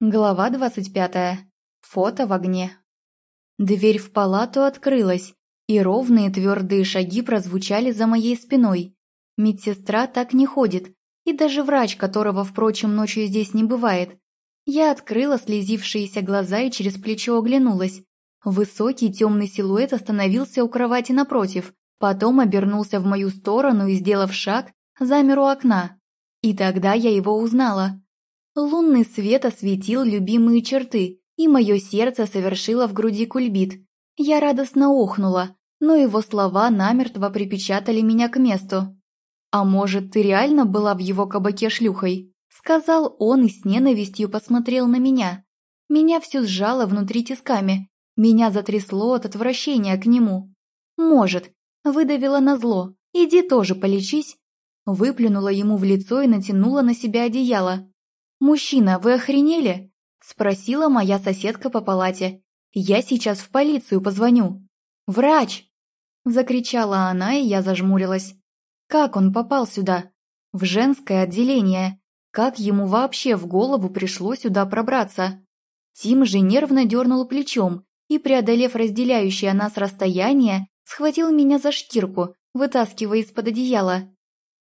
Глава двадцать пятая. Фото в огне. Дверь в палату открылась, и ровные твердые шаги прозвучали за моей спиной. Медсестра так не ходит, и даже врач, которого, впрочем, ночью здесь не бывает. Я открыла слезившиеся глаза и через плечо оглянулась. Высокий темный силуэт остановился у кровати напротив, потом обернулся в мою сторону и, сделав шаг, замер у окна. И тогда я его узнала. Лунный свет осветил любимые черты, и мое сердце совершило в груди кульбит. Я радостно охнула, но его слова намертво припечатали меня к месту. «А может, ты реально была в его кабаке шлюхой?» Сказал он и с ненавистью посмотрел на меня. Меня все сжало внутри тисками. Меня затрясло от отвращения к нему. «Может», — выдавила назло. «Иди тоже полечись». Выплюнула ему в лицо и натянула на себя одеяло. «Мужчина, вы охренели?» – спросила моя соседка по палате. «Я сейчас в полицию позвоню». «Врач!» – закричала она, и я зажмурилась. «Как он попал сюда? В женское отделение? Как ему вообще в голову пришло сюда пробраться?» Тим же нервно дернул плечом и, преодолев разделяющее нас расстояние, схватил меня за шкирку, вытаскивая из-под одеяла.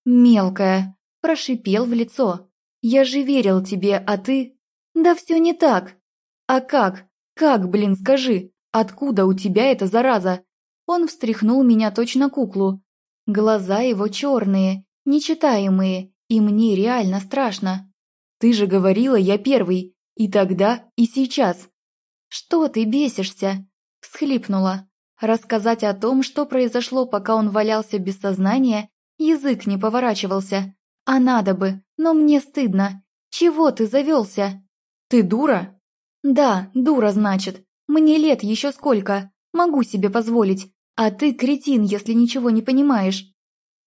«Мелкая!» – прошипел в лицо. Я же верил тебе, а ты... Да все не так. А как? Как, блин, скажи? Откуда у тебя эта зараза? Он встряхнул меня точно куклу. Глаза его черные, нечитаемые, и мне реально страшно. Ты же говорила, я первый. И тогда, и сейчас. Что ты бесишься? Всхлипнула. Рассказать о том, что произошло, пока он валялся без сознания, язык не поворачивался. А надо бы, но мне стыдно. Чего ты завелся? Ты дура? Да, дура, значит. Мне лет еще сколько. Могу себе позволить. А ты кретин, если ничего не понимаешь.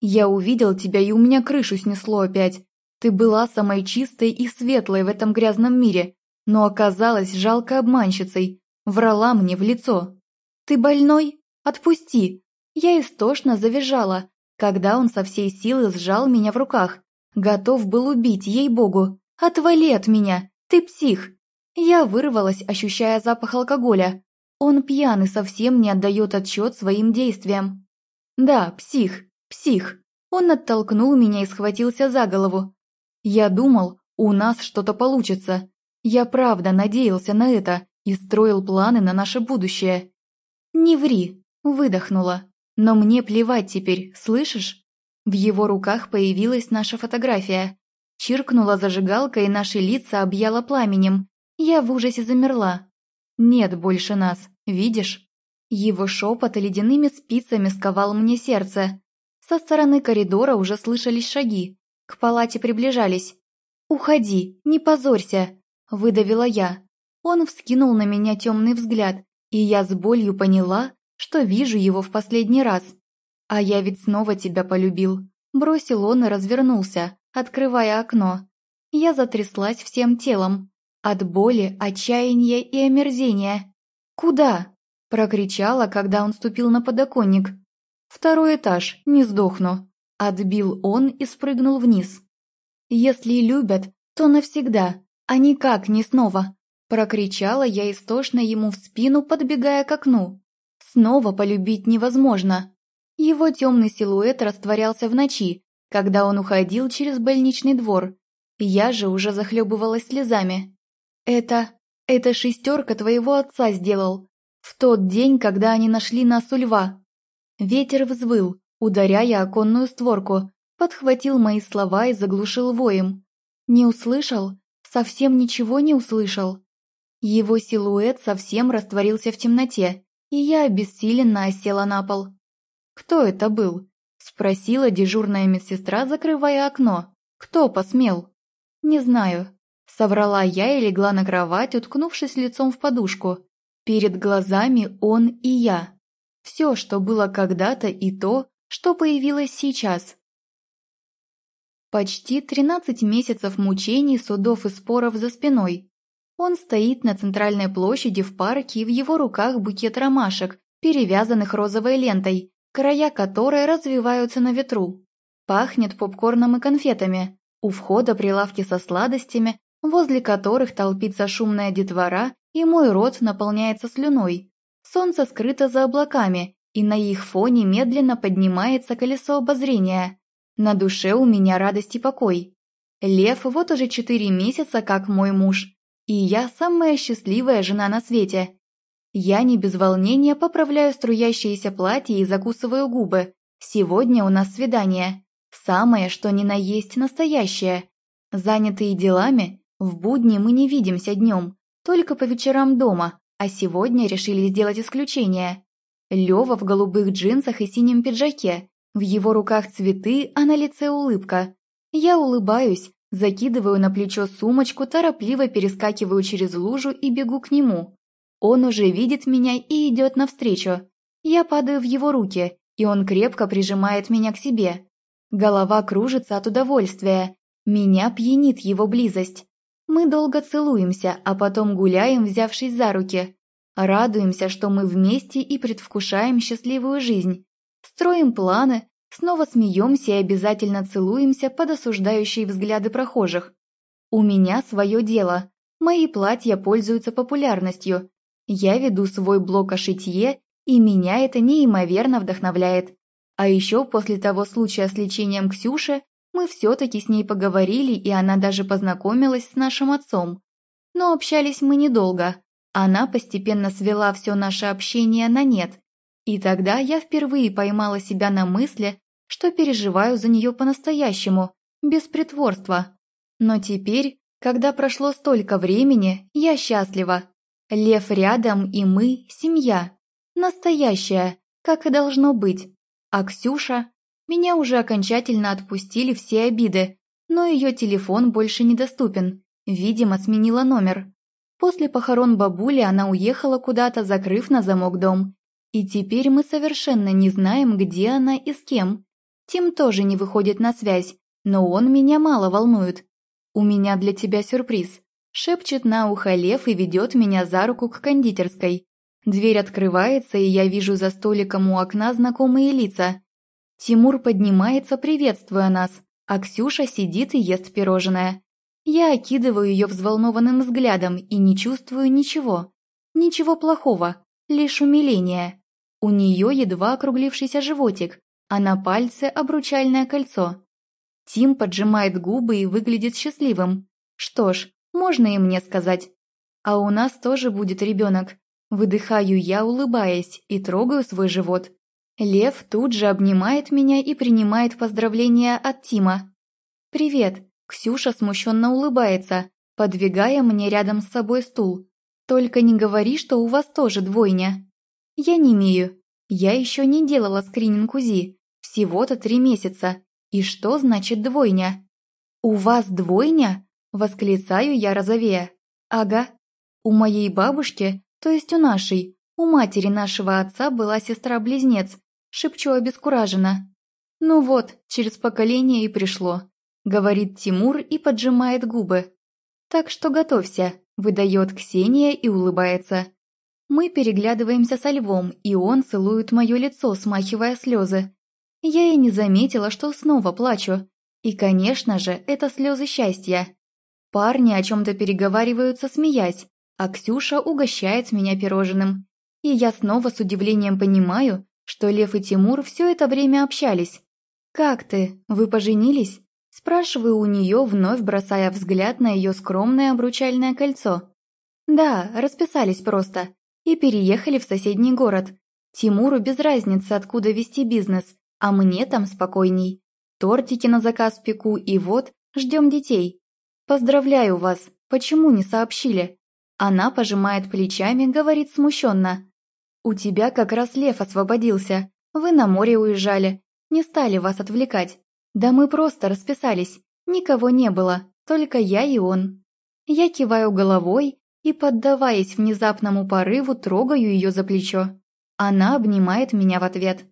Я увидел тебя, и у меня крышу снесло опять. Ты была самой чистой и светлой в этом грязном мире, но оказалась жалкой обманщицей. Врала мне в лицо. Ты больной? Отпусти. Я истошно завизжала, когда он со всей силы сжал меня в руках. Готов был убить, ей-богу. Отвали от меня, ты псих. Я вырвалась, ощущая запах алкоголя. Он пьяный совсем не отдает отчет своим действиям. Да, псих, псих. Он оттолкнул меня и схватился за голову. Я думал, у нас что-то получится. Я правда надеялся на это и строил планы на наше будущее. Не ври, выдохнула. Но мне плевать теперь, слышишь? В его руках появилась наша фотография. Чиркнула зажигалка, и наши лица объяла пламенем. Я в ужасе замерла. «Нет больше нас, видишь?» Его шепот ледяными спицами сковал мне сердце. Со стороны коридора уже слышались шаги. К палате приближались. «Уходи, не позорься!» – выдавила я. Он вскинул на меня темный взгляд, и я с болью поняла, что вижу его в последний раз. «А я ведь снова тебя полюбил», – бросил он и развернулся, открывая окно. Я затряслась всем телом, от боли, отчаяния и омерзения. «Куда?» – прокричала, когда он ступил на подоконник. «Второй этаж, не сдохну», – отбил он и спрыгнул вниз. «Если любят, то навсегда, а никак не снова», – прокричала я истошно ему в спину, подбегая к окну. «Снова полюбить невозможно». Его темный силуэт растворялся в ночи, когда он уходил через больничный двор. Я же уже захлебывалась слезами. «Это... это шестерка твоего отца сделал. В тот день, когда они нашли нас у льва». Ветер взвыл, ударяя оконную створку, подхватил мои слова и заглушил воем. Не услышал? Совсем ничего не услышал. Его силуэт совсем растворился в темноте, и я обессиленно осела на пол. «Кто это был?» – спросила дежурная медсестра, закрывая окно. «Кто посмел?» «Не знаю», – соврала я и легла на кровать, уткнувшись лицом в подушку. Перед глазами он и я. Все, что было когда-то, и то, что появилось сейчас. Почти 13 месяцев мучений, судов и споров за спиной. Он стоит на центральной площади в парке, и в его руках букет ромашек, перевязанных розовой лентой, края которой развиваются на ветру. Пахнет попкорном и конфетами. У входа прилавки со сладостями, возле которых толпится шумная детвора, и мой рот наполняется слюной. Солнце скрыто за облаками, и на их фоне медленно поднимается колесо обозрения. На душе у меня радость и покой. Лев вот уже четыре месяца как мой муж, и я самая счастливая жена на свете. Я не без волнения поправляю струящееся платье и закусываю губы. Сегодня у нас свидание. Самое, что ни на есть настоящее. Занятые делами, в будни мы не видимся днем, только по вечерам дома, а сегодня решили сделать исключение. Лёва в голубых джинсах и синем пиджаке, в его руках цветы, а на лице улыбка. Я улыбаюсь, закидываю на плечо сумочку, торопливо перескакиваю через лужу и бегу к нему. Он уже видит меня и идет навстречу. Я падаю в его руки, и он крепко прижимает меня к себе. Голова кружится от удовольствия. Меня пьянит его близость. Мы долго целуемся, а потом гуляем, взявшись за руки. Радуемся, что мы вместе и предвкушаем счастливую жизнь. Строим планы, снова смеемся и обязательно целуемся под осуждающие взгляды прохожих. У меня свое дело. Мои платья пользуются популярностью. Я веду свой блог о шитье, и меня это неимоверно вдохновляет. А еще после того случая с лечением Ксюши мы все-таки с ней поговорили, и она даже познакомилась с нашим отцом. Но общались мы недолго. Она постепенно свела все наше общение на нет. И тогда я впервые поймала себя на мысли, что переживаю за нее по-настоящему, без притворства. Но теперь, когда прошло столько времени, я счастлива. Лев рядом, и мы – семья. Настоящая, как и должно быть. А Ксюша? Меня уже окончательно отпустили все обиды, но ее телефон больше недоступен. Видимо, сменила номер. После похорон бабули она уехала куда-то, закрыв на замок дом. И теперь мы совершенно не знаем, где она и с кем. Тим тоже не выходит на связь, но он меня мало волнует. «У меня для тебя сюрприз», – шепчет на ухо Лев и ведет меня за руку к кондитерской. Дверь открывается, и я вижу за столиком у окна знакомые лица. Тимур поднимается, приветствуя нас, а Ксюша сидит и ест пирожное. Я окидываю ее взволнованным взглядом и не чувствую ничего. Ничего плохого, лишь умиление. У нее едва округлившийся животик, а на пальце обручальное кольцо. Тим поджимает губы и выглядит счастливым. Что ж, можно и мне сказать. А у нас тоже будет ребенок. Выдыхаю я, улыбаясь, и трогаю свой живот. Лев тут же обнимает меня и принимает поздравления от Тима. «Привет!» Ксюша смущенно улыбается, подвигая мне рядом с собой стул. «Только не говори, что у вас тоже двойня». «Я не имею. Я еще не делала скрининг УЗИ. Всего-то три месяца. И что значит двойня?» «У вас двойня?» – восклицаю я розовея. «Ага. У моей бабушки то есть у нашей, у матери нашего отца была сестра-близнец, шепчу обескураженно. «Ну вот, через поколение и пришло», — говорит Тимур и поджимает губы. «Так что готовься», — выдает Ксения и улыбается. Мы переглядываемся со львом, и он целует мое лицо, смахивая слезы. Я и не заметила, что снова плачу. И, конечно же, это слезы счастья. Парни о чем-то переговариваются, смеясь, а Ксюша угощает меня пирожным. И я снова с удивлением понимаю, что Лев и Тимур все это время общались. «Как ты? Вы поженились?» Спрашиваю у нее, вновь бросая взгляд на ее скромное обручальное кольцо. «Да, расписались просто. И переехали в соседний город. Тимуру без разницы, откуда вести бизнес, а мне там спокойней. Тортики на заказ пеку, и вот, ждем детей. Поздравляю вас, почему не сообщили?» Она пожимает плечами, говорит смущенно. «У тебя как раз лев освободился. Вы на море уезжали. Не стали вас отвлекать. Да мы просто расписались. Никого не было, только я и он». Я киваю головой и, поддаваясь внезапному порыву, трогаю ее за плечо. Она обнимает меня в ответ.